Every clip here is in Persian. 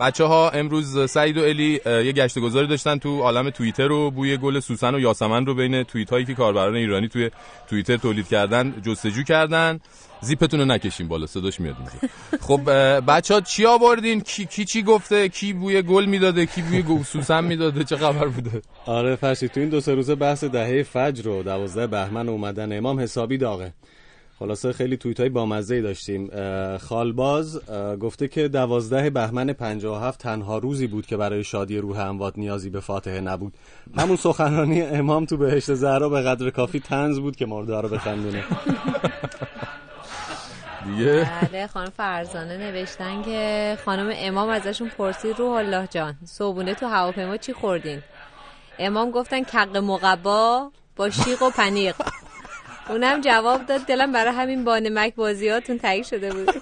بچه ها امروز سعید و الی یه گشت گذاری داشتن تو عالم توییتر رو بوی گل سوسن و یاسمن رو بین توییت هایی که کاربران ایرانی توی توییتر تولید کردن جستجو کردن. زیپتون رو نکشیم بالا صداش میاد اینجا. خب بچه ها چی آوردین؟ کی, کی چی گفته؟ کی بوی گل می‌داده؟ کی بوی سوسن می‌داده؟ چه خبر بوده؟ آره فرشی تو این دو سه روزه بحث دهه فجر رو دوازده بهمن اومدن امام حسابی داغه. خلاصه خیلی توییت های بامزه داشتیم خالباز گفته که دوازده بهمن 57 تنها روزی بود که برای شادی روح اموات نیازی به فاتحه نبود. همون سخنرانی امام تو بهشت زهرا به قدر کافی تنز بود که مرده رو بخندونه. دیگه؟ بله خانم فرزانه نوشتن که خانم امام ازشون پرسید روح الله جان صبونه تو هواپیما چی خوردین؟ امام گفتن کق مقبا با شیق و پنیق اونم جواب داد. دلم برای همین بانمک بازیاتون تایید شده بود.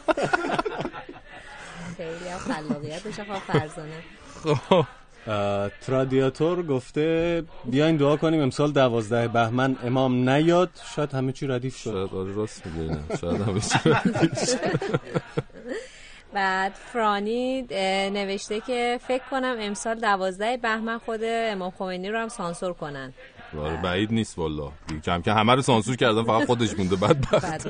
خیلی هم خلاقیتش فرزانه. خب. ترادیاتور گفته بیاین دعا کنیم امسال دوازده بهمن امام نیاد. شاید همه چی ردیف شد. شاید آره راست میگه شاید همه چی ردیف بعد فرانی نوشته که فکر کنم امسال دوازده بهمن خود امام خمینی رو هم سانسور کنن. آره بعید نیست والا. کم که همه رو سانسور کردن فقط خودش مونده. بدبخت.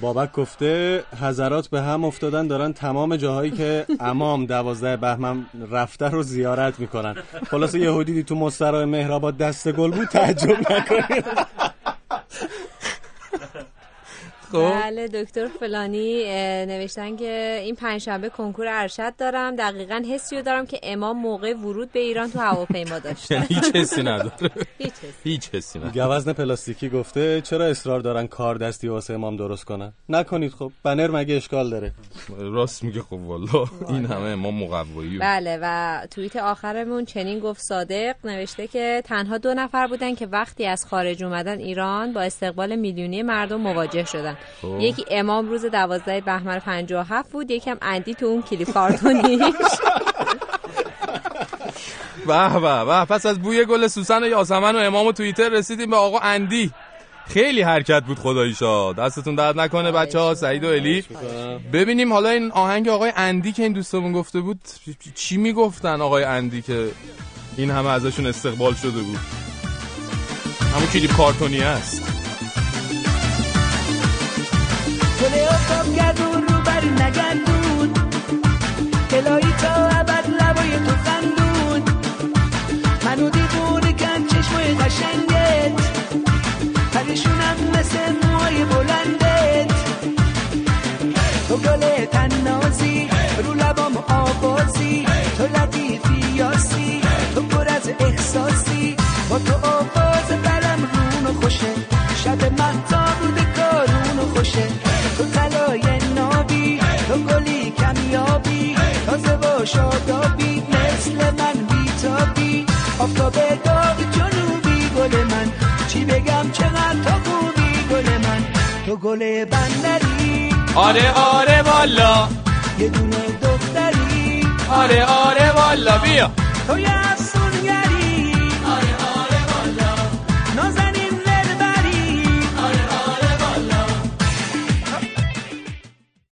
بابک گفته حضرات به هم افتادن دارن تمام جاهایی که امام دوازده بهمن رفته رو زیارت می‌کنن. خلاصه یهودی تو مسترای مهرآباد دست گل بود تعجب نکنید. خب. بله دکتر فلانی نوشتن که این پنجشنبه کنکور ارشد دارم. دقیقا حسی رو دارم که امام موقع ورود به ایران تو هواپیما داشت. هیچ حسی نداره. هیچ حسی. نداره. گوزن پلاستیکی گفته چرا اصرار دارن کار دستی واسه امام درست کنن؟ نکنید خب بنر مگه اشکال داره؟ راست میگه خب والا این همه امام مقوایی. بله و توییت آخرمون چنین گفت صادق. نوشته که تنها دو نفر بودن که وقتی از خارج اومدن ایران با استقبال میلیونی مردم مواجه شدن. خب. یکی امام روز دوازده بهمن 57 بود یکم اندی تو اون کلیپ کارتونیش به به به پس از بوی گل سوسن و یاسمن و امام و توییتر رسیدیم به آقا اندی. خیلی حرکت بود خداییشا دستتون درد نکنه بچه ها سعید و الی. ببینیم حالا این آهنگ آقای اندی که این دوستمون گفته بود چی می‌گفتن آقای اندی که این همه ازشون استقبال شده بود؟ همون کلیپ کارتونی است تو لطیفی یاسی تو پر از احساسی. با تو آواز قلم رونو خوشه شب محتا بوده کارونو خوشه. تو طلای نابی تو گلی کمیابی تازه و شادابی مثل من بیتابی. آفتاب داغ جنوبی گل من چی بگم چقدر تو خوبی گل من. تو گل بندری. آره آره والا. یه دونه دختری آره آره والا بیا. تو یه